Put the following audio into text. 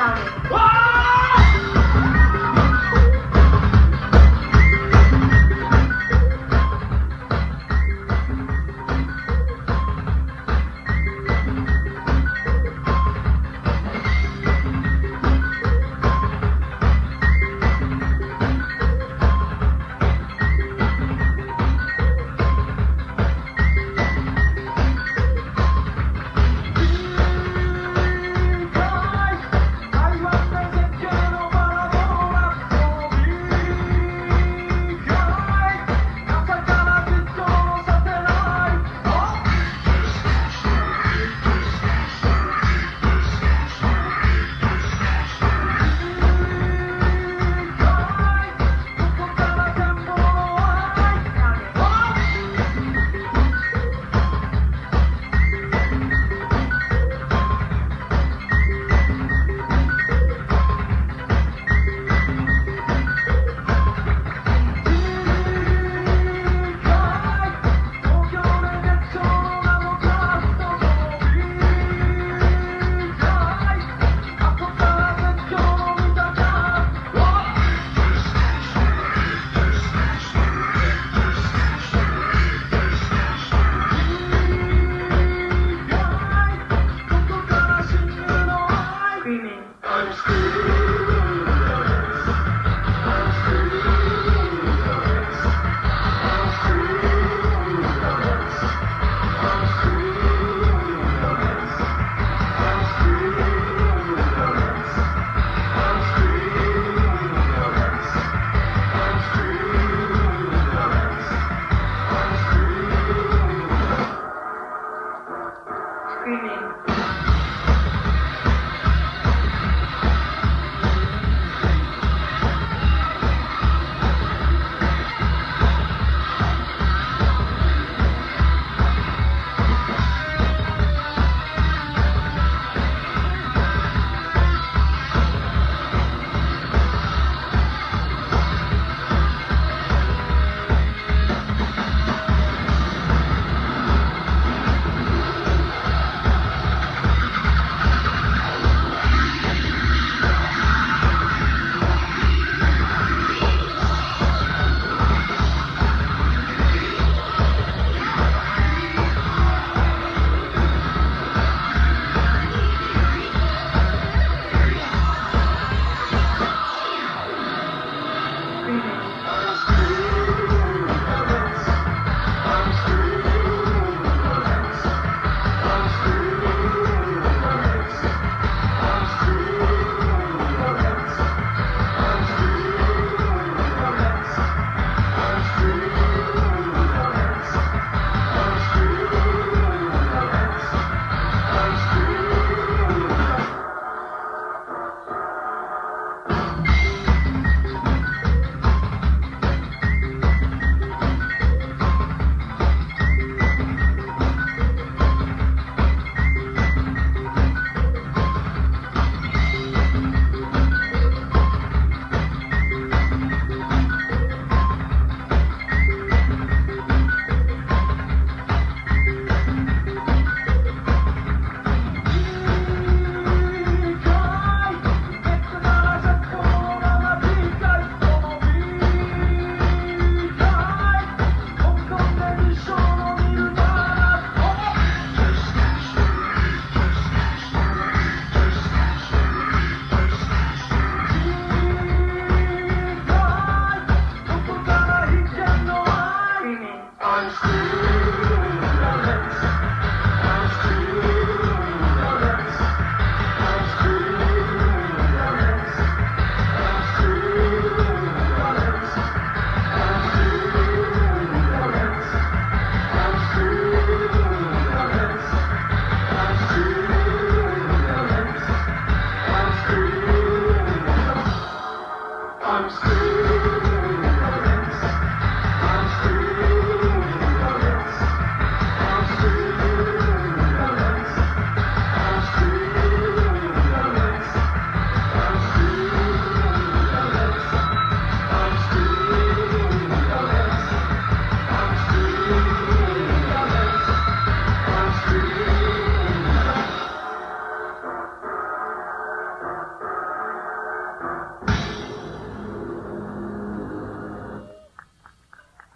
about it. I'm still